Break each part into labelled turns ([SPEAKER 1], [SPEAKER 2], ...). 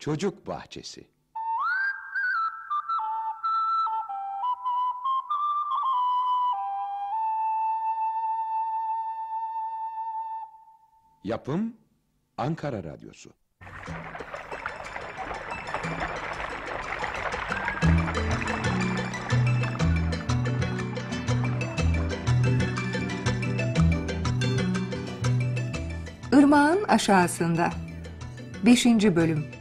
[SPEAKER 1] Çocuk Bahçesi. Yapım Ankara Radyosu.
[SPEAKER 2] Irmağın aşağısında. 5. bölüm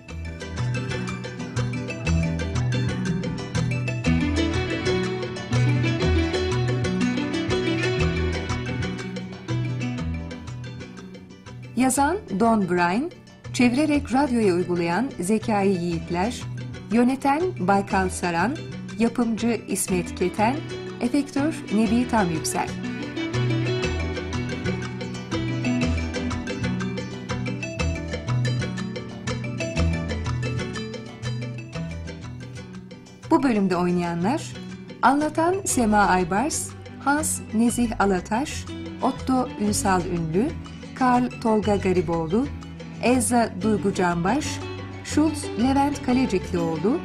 [SPEAKER 2] Yazan Don Bryan, çevirerek radyoya uygulayan Zekai Yiğitler, yöneten Baykal Saran, yapımcı İsmet Keten, efektör Nebi Tam Yüksel. Bu bölümde oynayanlar Anlatan Sema Aybars, Hans Nezih Alataş, Otto Ünsal Ünlü, Karl Tolga Gariboğlu, Elza Duygu Canbaş, Schultz Levent Kaleciklioğlu,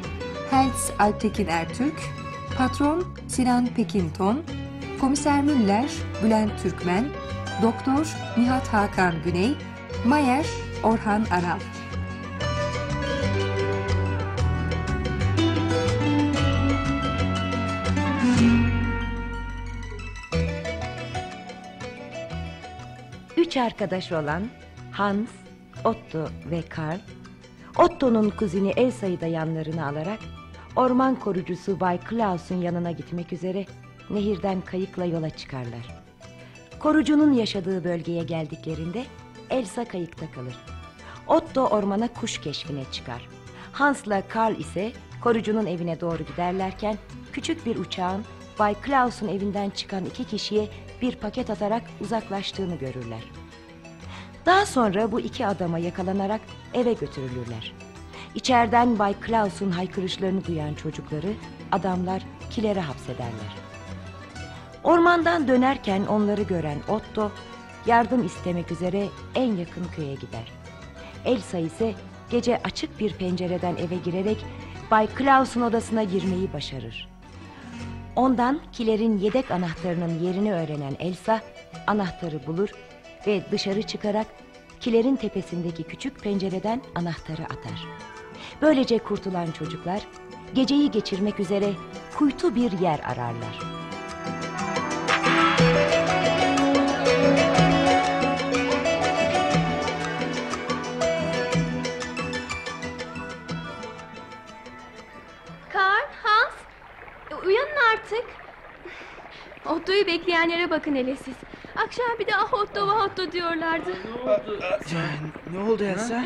[SPEAKER 2] Helz Alptekin Ertürk, Patron Sinan Pekinton, Komiser Müller Bülent Türkmen, Doktor Nihat Hakan Güney, Mayer Orhan Aral.
[SPEAKER 3] Arkadaş olan Hans, Otto ve Karl, Otto'nun kuzini Elsa'yı da yanlarına alarak orman korucusu Bay Klaus'un yanına gitmek üzere nehirden kayıkla yola çıkarlar. Korucunun yaşadığı bölgeye geldiklerinde Elsa kayıkta kalır. Otto ormana kuş keşfine çıkar. Hans'la Karl ise korucunun evine doğru giderlerken küçük bir uçağın Bay Klaus'un evinden çıkan iki kişiye bir paket atarak uzaklaştığını görürler. Daha sonra bu iki adama yakalanarak eve götürülürler. İçeriden Bay Klaus'un haykırışlarını duyan çocukları adamlar kilere hapsederler. Ormandan dönerken onları gören Otto yardım istemek üzere en yakın köye gider. Elsa ise gece açık bir pencereden eve girerek Bay Klaus'un odasına girmeyi başarır. Ondan kilerin yedek anahtarının yerini öğrenen Elsa anahtarı bulur ve dışarı çıkarak kilerin tepesindeki küçük pencereden anahtarı atar. Böylece kurtulan çocuklar geceyi geçirmek üzere kuytu bir yer ararlar.
[SPEAKER 4] Karl, Hans, e, uyanın artık. Otto'yu bekleyenlere bakın hele siz. Akşam bir de ah Otto vah Otto diyorlardı.
[SPEAKER 5] Ne oldu Elsa?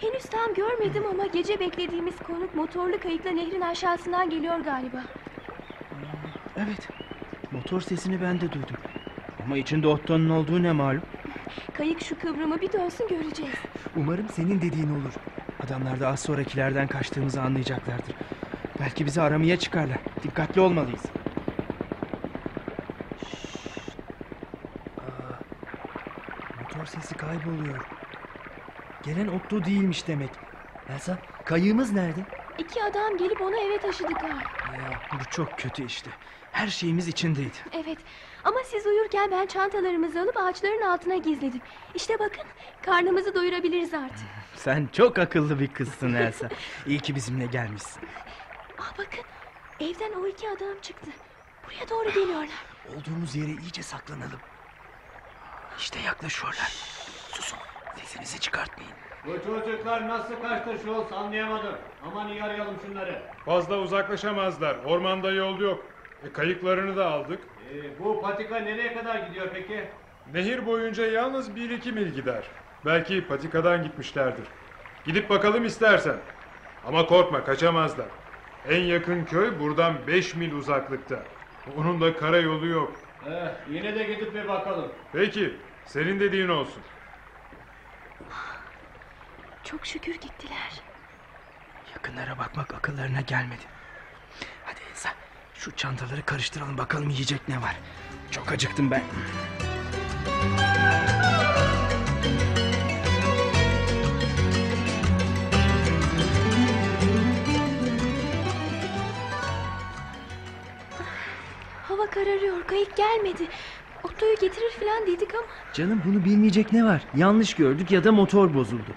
[SPEAKER 4] Henüz tam görmedim ama gece beklediğimiz konuk motorlu kayıkla nehrin aşağısından geliyor galiba.
[SPEAKER 5] Evet. Motor sesini ben de duydum. Ama içinde Otto'nun olduğu ne malum?
[SPEAKER 4] Kayık şu kıvrımı bir dönsün göreceğiz.
[SPEAKER 5] Umarım senin dediğin olur. Adamlar da az sonrakilerden kaçtığımızı anlayacaklardır. Belki bizi aramaya çıkarlar. Dikkatli olmalıyız. Kayboluyor. Gelen Otto değilmiş demek. Elsa, kayığımız nerede?
[SPEAKER 4] İki adam gelip onu eve taşıdı Karl.
[SPEAKER 5] Ya, bu çok kötü işte. Her şeyimiz içindeydi.
[SPEAKER 4] Evet ama siz uyurken ben çantalarımızı alıp ağaçların altına gizledim. İşte bakın karnımızı doyurabiliriz artık.
[SPEAKER 5] Sen çok akıllı bir kızsın Elsa. İyi ki bizimle gelmişsin.
[SPEAKER 4] Aa bakın evden o iki adam çıktı. Buraya doğru geliyorlar.
[SPEAKER 5] Olduğumuz yere iyice saklanalım. İşte yaklaşıyorlar. Susun. Sesinizi çıkartmayın.
[SPEAKER 6] Bu çocuklar nasıl kaçtı Schultz anlayamadım. Aman iyi arayalım şunları.
[SPEAKER 7] Fazla uzaklaşamazlar. Ormanda yol yok. E, kayıklarını da aldık.
[SPEAKER 6] Ee, bu patika nereye kadar gidiyor peki?
[SPEAKER 7] Nehir boyunca yalnız bir iki mil gider. Belki patikadan gitmişlerdir. Gidip bakalım istersen. Ama korkma kaçamazlar. En yakın köy buradan beş mil uzaklıkta. Onun da karayolu yok.
[SPEAKER 6] Eh, yine de gidip bir bakalım.
[SPEAKER 7] Peki senin dediğin olsun.
[SPEAKER 4] Çok şükür gittiler.
[SPEAKER 5] Yakınlara bakmak akıllarına gelmedi. Hadi Elsa şu çantaları karıştıralım bakalım yiyecek ne var. Çok acıktım ben.
[SPEAKER 4] Hava kararıyor kayık gelmedi. Otoyu getirir falan dedik ama.
[SPEAKER 5] Canım bunu bilmeyecek ne var? Yanlış gördük ya da motor bozuldu.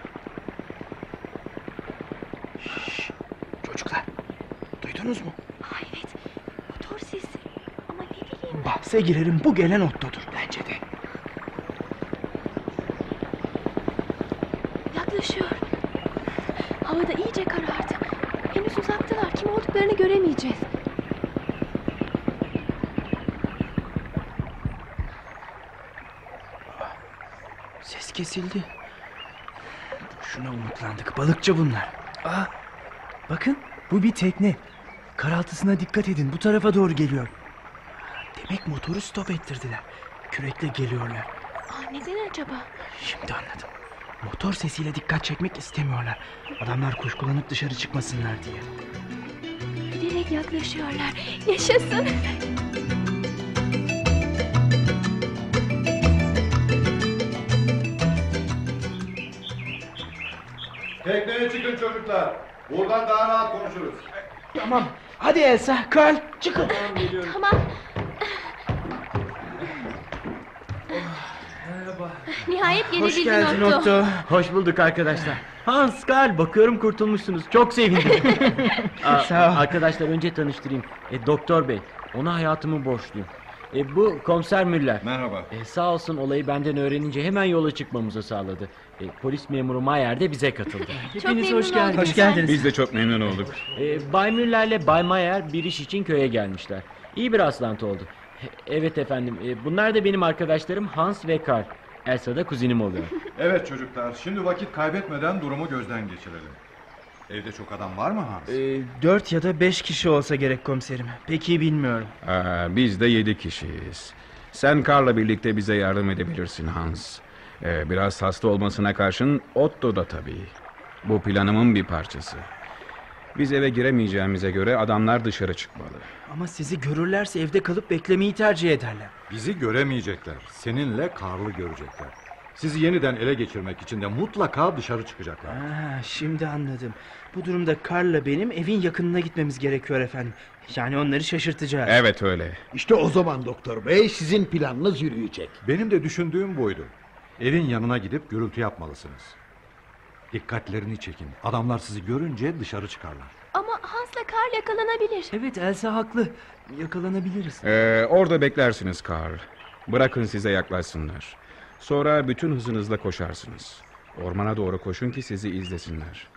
[SPEAKER 5] Duydunuz mu?
[SPEAKER 4] Aa, evet motor sesi. Ama ne bileyim.
[SPEAKER 5] Bahse girerim bu gelen Otto'dur bence de.
[SPEAKER 4] Yaklaşıyor. Havada iyice karardı. Henüz uzaktalar. Kim olduklarını göremeyeceğiz.
[SPEAKER 5] Ses kesildi. Şuna umutlandık. Balıkçı bunlar. Aa, bakın bu bir tekne. Karaltısına dikkat edin. Bu tarafa doğru geliyor. Demek motoru stop ettirdiler. Kürekle geliyorlar.
[SPEAKER 4] Aa, neden acaba?
[SPEAKER 5] Şimdi anladım. Motor sesiyle dikkat çekmek istemiyorlar. Adamlar kuşkulanıp dışarı çıkmasınlar diye.
[SPEAKER 4] Giderek yaklaşıyorlar. Yaşasın.
[SPEAKER 8] Tekneye çıkın çocuklar. Buradan daha rahat konuşuruz.
[SPEAKER 5] Tamam. Hadi Elsa, Karl çıkın.
[SPEAKER 4] Tamam. Nihayet
[SPEAKER 5] Hoş
[SPEAKER 4] gelebildin
[SPEAKER 5] geldin
[SPEAKER 4] Otto.
[SPEAKER 5] Otto.
[SPEAKER 9] Hoş bulduk arkadaşlar. Hans, Karl bakıyorum kurtulmuşsunuz. Çok sevindim. Aa,
[SPEAKER 5] Sağ ol.
[SPEAKER 9] Arkadaşlar önce tanıştırayım. E, Doktor Bey, ona hayatımı borçluyum. E, bu komiser Müller.
[SPEAKER 8] Merhaba.
[SPEAKER 9] E, sağ olsun olayı benden öğrenince hemen yola çıkmamızı sağladı. E, polis memuru Mayer de bize katıldı.
[SPEAKER 5] Hepiniz
[SPEAKER 4] memnun
[SPEAKER 5] hoş geldiniz.
[SPEAKER 4] oldum
[SPEAKER 5] Hoş geldiniz.
[SPEAKER 10] Biz de çok memnun olduk.
[SPEAKER 9] E, Bay Müller'le Bay Mayer bir iş için köye gelmişler. İyi bir rastlantı oldu. E, Evet efendim, e, bunlar da benim arkadaşlarım Hans ve Karl. Elsa da kuzenim oluyor.
[SPEAKER 8] Evet çocuklar, şimdi vakit kaybetmeden durumu gözden geçirelim. Evde çok adam var mı Hans?
[SPEAKER 5] Ee, dört ya da beş kişi olsa gerek komiserim. Peki bilmiyorum.
[SPEAKER 10] Aa, biz de yedi kişiyiz. Sen Karl'la birlikte bize yardım edebilirsin Hans. Ee, biraz hasta olmasına karşın Otto da tabii. Bu planımın bir parçası. Biz eve giremeyeceğimize göre adamlar dışarı çıkmalı.
[SPEAKER 5] Ama sizi görürlerse evde kalıp beklemeyi tercih ederler.
[SPEAKER 8] Bizi göremeyecekler. Seninle Karl'ı görecekler. Sizi yeniden ele geçirmek için de mutlaka dışarı çıkacaklar.
[SPEAKER 5] Ha, şimdi anladım. Bu durumda Karl'la benim evin yakınına gitmemiz gerekiyor efendim. Yani onları şaşırtacağız.
[SPEAKER 10] Evet öyle.
[SPEAKER 11] İşte o zaman doktor bey sizin planınız yürüyecek.
[SPEAKER 8] Benim de düşündüğüm buydu. Evin yanına gidip gürültü yapmalısınız. Dikkatlerini çekin. Adamlar sizi görünce dışarı çıkarlar.
[SPEAKER 4] Ama Hans'la Karl yakalanabilir.
[SPEAKER 5] Evet Elsa haklı. Yakalanabiliriz.
[SPEAKER 10] Ee, orada beklersiniz Karl. Bırakın size yaklaşsınlar. Sonra bütün hızınızla koşarsınız. Ormana doğru koşun ki sizi izlesinler.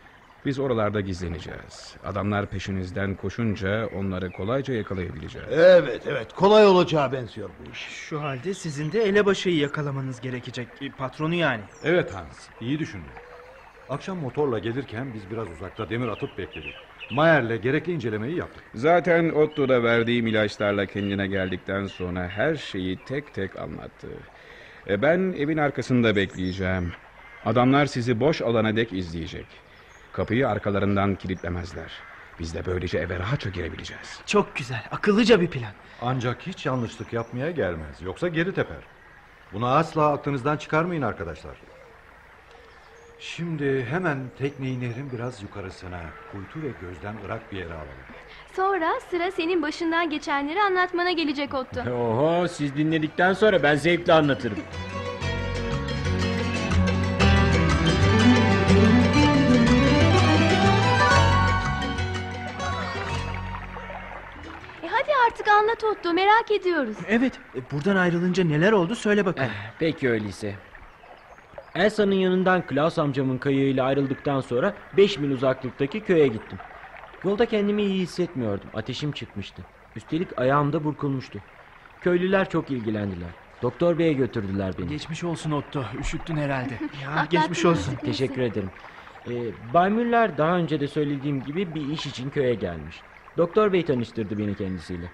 [SPEAKER 10] Biz oralarda gizleneceğiz. Adamlar peşinizden koşunca onları kolayca yakalayabileceğiz.
[SPEAKER 11] Evet evet kolay olacağı benziyor bu iş.
[SPEAKER 5] Şu halde sizin de elebaşıyı yakalamanız gerekecek. E, Patronu yani.
[SPEAKER 8] Evet Hans, iyi düşündün. Akşam motorla gelirken biz biraz uzakta demir atıp bekledik. Mayer'le gerekli incelemeyi yaptık.
[SPEAKER 10] Zaten Otto da verdiğim ilaçlarla kendine geldikten sonra her şeyi tek tek anlattı. E, ben evin arkasında bekleyeceğim. Adamlar sizi boş alana dek izleyecek. Kapıyı arkalarından kilitlemezler. Biz de böylece eve rahatça girebileceğiz.
[SPEAKER 5] Çok güzel. Akıllıca bir plan.
[SPEAKER 8] Ancak hiç yanlışlık yapmaya gelmez. Yoksa geri teper. Bunu asla aklınızdan çıkarmayın arkadaşlar. Şimdi hemen tekneyi nehrin biraz yukarısına, kuytu ve gözden ırak bir yere alalım.
[SPEAKER 4] Sonra sıra senin başından geçenleri anlatmana gelecek Otto.
[SPEAKER 9] Oho, siz dinledikten sonra ben zevkle anlatırım.
[SPEAKER 4] E hadi artık anlat Otto merak ediyoruz.
[SPEAKER 5] Evet. e, buradan ayrılınca neler oldu söyle bakalım.
[SPEAKER 9] Eh, Peki öyleyse. Elsa'nın yanından Klaus amcamın kayığıyla ayrıldıktan sonra 5 mil uzaklıktaki köye gittim. Yolda kendimi iyi hissetmiyordum. Ateşim çıkmıştı. Üstelik ayağım da burkulmuştu. Köylüler çok ilgilendiler. Doktor beye götürdüler beni.
[SPEAKER 5] Geçmiş olsun Otto. Üşüttün herhalde. Ya geçmiş olsun.
[SPEAKER 9] Teşekkür ederim. Ee, Bay Müller daha önce de söylediğim gibi bir iş için köye gelmiş. Doktor bey tanıştırdı beni kendisiyle.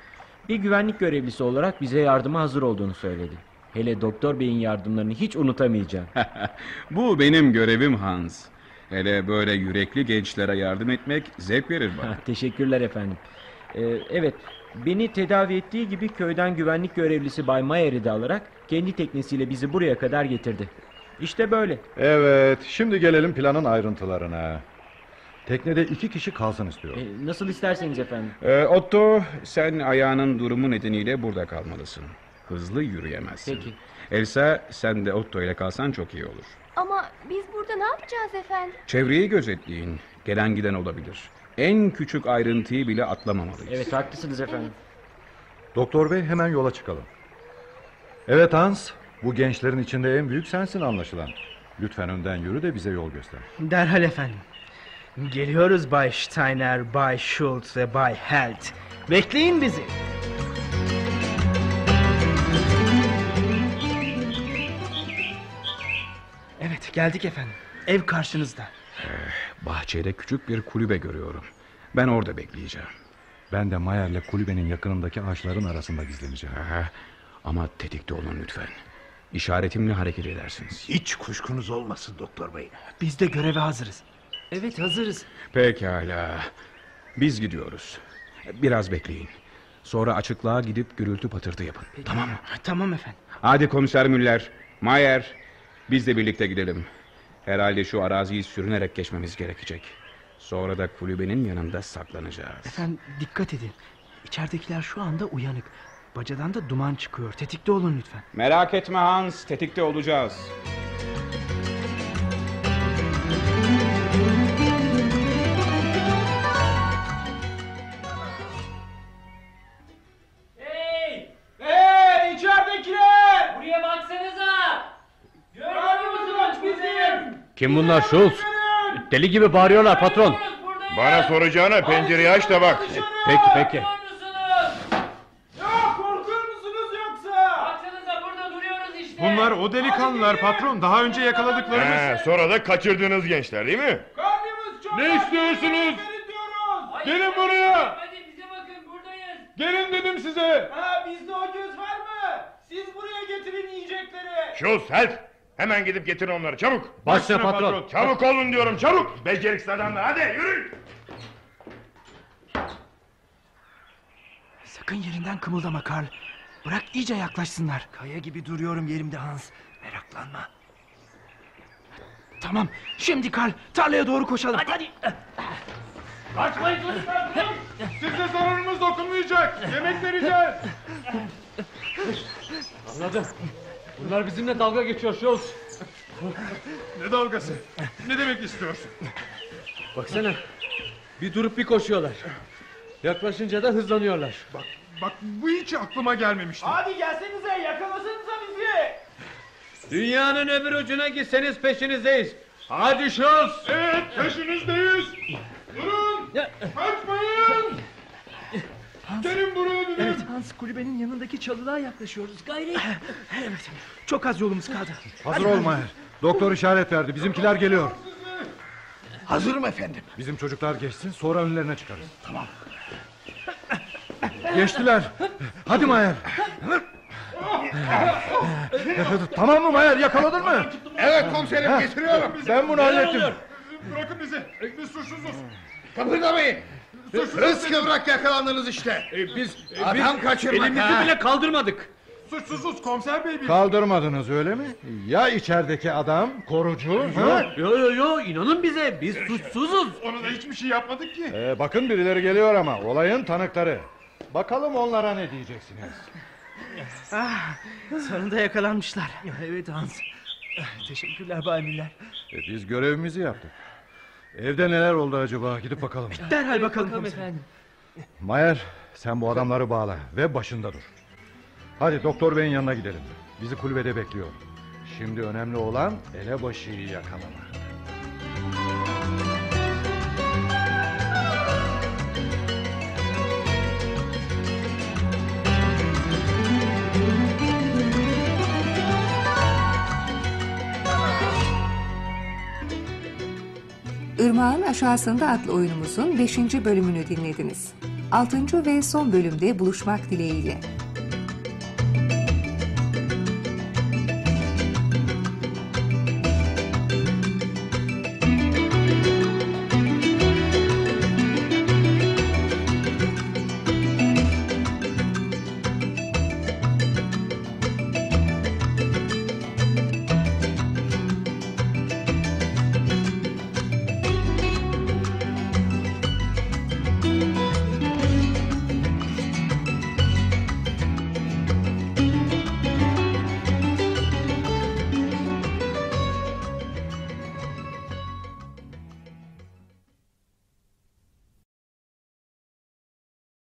[SPEAKER 9] Bir güvenlik görevlisi olarak bize yardıma hazır olduğunu söyledi. Hele doktor beyin yardımlarını hiç unutamayacağım.
[SPEAKER 10] Bu benim görevim Hans. Hele böyle yürekli gençlere yardım etmek zevk verir bana.
[SPEAKER 9] Teşekkürler efendim. Ee, evet, beni tedavi ettiği gibi köyden güvenlik görevlisi Bay Mayer'i de alarak kendi teknesiyle bizi buraya kadar getirdi. İşte böyle.
[SPEAKER 8] Evet, şimdi gelelim planın ayrıntılarına. Teknede iki kişi kalsın istiyorum.
[SPEAKER 9] E, nasıl isterseniz efendim.
[SPEAKER 10] Ee, Otto sen ayağının durumu nedeniyle burada kalmalısın. Hızlı yürüyemezsin.
[SPEAKER 9] Peki.
[SPEAKER 10] Elsa sen de Otto ile kalsan çok iyi olur.
[SPEAKER 4] Ama biz burada ne yapacağız efendim?
[SPEAKER 10] Çevreyi gözetleyin. Gelen giden olabilir. En küçük ayrıntıyı bile atlamamalıyız.
[SPEAKER 9] Evet haklısınız efendim.
[SPEAKER 8] Doktor bey hemen yola çıkalım. Evet Hans, bu gençlerin içinde en büyük sensin anlaşılan. Lütfen önden yürü de bize yol göster.
[SPEAKER 5] Derhal efendim. Geliyoruz Bay Steiner, Bay Schultz ve Bay Held. Bekleyin bizi. Geldik efendim. Ev karşınızda.
[SPEAKER 10] Bahçede küçük bir kulübe görüyorum. Ben orada bekleyeceğim.
[SPEAKER 8] Ben de Mayer'le kulübenin yakınındaki ağaçların arasında gizleneceğim.
[SPEAKER 10] Aha, ama tetikte olun lütfen. İşaretimle hareket edersiniz.
[SPEAKER 11] Hiç kuşkunuz olmasın doktor bey.
[SPEAKER 5] Biz de göreve hazırız. Evet hazırız.
[SPEAKER 10] Pekala. Biz gidiyoruz. Biraz bekleyin. Sonra açıklığa gidip gürültü patırtı yapın. Tamam mı?
[SPEAKER 5] Tamam efendim.
[SPEAKER 10] Hadi komiser Müller, Mayer. Biz de birlikte gidelim. Herhalde şu araziyi sürünerek geçmemiz gerekecek. Sonra da kulübenin yanında saklanacağız.
[SPEAKER 5] Efendim dikkat edin. İçeridekiler şu anda uyanık. Bacadan da duman çıkıyor. Tetikte olun lütfen.
[SPEAKER 10] Merak etme Hans, tetikte olacağız.
[SPEAKER 6] Kim bunlar Schultz? Deli gibi bağırıyorlar patron.
[SPEAKER 12] Bana soracağına pencereyi aç da bak.
[SPEAKER 6] Peki peki.
[SPEAKER 13] Ya korkuyor musunuz yoksa? Baksanıza burada duruyoruz işte.
[SPEAKER 7] Bunlar o delikanlılar patron. Daha önce yakaladıklarımız.
[SPEAKER 12] He, sonra da kaçırdığınız gençler değil mi?
[SPEAKER 13] Karnımız çok
[SPEAKER 7] Ne istiyorsunuz? Gelin buraya.
[SPEAKER 13] Hadi bize bakın buradayız.
[SPEAKER 7] Gelin dedim size.
[SPEAKER 13] Ha bizde o göz var mı? Siz buraya getirin yiyecekleri.
[SPEAKER 12] Şuz, Helt. Hemen gidip getirin onları çabuk.
[SPEAKER 6] Başla patron.
[SPEAKER 12] Çabuk olun diyorum çabuk. Beceriksiz adamlar hadi yürüyün.
[SPEAKER 5] Sakın yerinden kımıldama Karl. Bırak iyice yaklaşsınlar. Kaya gibi duruyorum yerimde Hans. Meraklanma. Tamam. Şimdi Karl tarlaya doğru koşalım. Hadi.
[SPEAKER 13] Kaçmayın çocuklar.
[SPEAKER 7] Size zararımız dokunmayacak. Yemek vereceğiz.
[SPEAKER 6] Anladım. Bunlar bizimle dalga geçiyor Schultz.
[SPEAKER 7] Ne dalgası? Ne demek istiyorsun?
[SPEAKER 6] Baksana. Bir durup bir koşuyorlar. Yaklaşınca da hızlanıyorlar.
[SPEAKER 7] Bak, bak bu hiç aklıma gelmemişti.
[SPEAKER 13] Hadi gelsenize yakalasanıza bizi.
[SPEAKER 6] Dünyanın öbür ucuna gitseniz peşinizdeyiz. Hadi Schultz.
[SPEAKER 7] Evet peşinizdeyiz. Durun. Kaçmayın. Gelin buraya dedim.
[SPEAKER 5] Evet Hans kulübenin yanındaki çalılığa yaklaşıyoruz. Gayri. evet. Çok az yolumuz kaldı.
[SPEAKER 8] Hazır ol Mayer. Doktor işaret verdi. Bizimkiler geliyor.
[SPEAKER 11] Hazırım efendim.
[SPEAKER 8] Bizim çocuklar geçsin sonra önlerine çıkarız. Tamam. Geçtiler. Hadi Mayer. tamam mı Mayer yakaladın mı?
[SPEAKER 12] Evet komiserim getiriyorum.
[SPEAKER 8] Ben bunu hallettim.
[SPEAKER 7] Bırakın bizi. Biz suçsuzuz.
[SPEAKER 12] Kıpırdamayın. Hırs kıvrak yakalandınız işte.
[SPEAKER 6] biz
[SPEAKER 12] Adam kaçırmak
[SPEAKER 6] elimizi
[SPEAKER 12] ha.
[SPEAKER 6] bile kaldırmadık.
[SPEAKER 7] Suçsuzuz komiser bey. Biz.
[SPEAKER 8] Kaldırmadınız öyle mi? Ya içerideki adam korucu? ha?
[SPEAKER 6] Yo yo yo inanın bize biz suçsuzuz.
[SPEAKER 7] Ona da hiçbir şey yapmadık ki.
[SPEAKER 8] Ee, bakın birileri geliyor ama olayın tanıkları. Bakalım onlara ne diyeceksiniz?
[SPEAKER 5] Ah, sonunda yakalanmışlar. Evet Hans. Teşekkürler Bay Müller.
[SPEAKER 8] E, biz görevimizi yaptık. Evde neler oldu acaba? Gidip bakalım.
[SPEAKER 5] Derhal bakalım komiserim.
[SPEAKER 8] Mayer sen bu adamları bağla ve başında dur. Hadi doktor beyin yanına gidelim. Bizi kulübede bekliyor. Şimdi önemli olan elebaşıyı yakalamak.
[SPEAKER 2] Irmağın Aşağısında adlı oyunumuzun 5. bölümünü dinlediniz. 6. ve son bölümde buluşmak dileğiyle.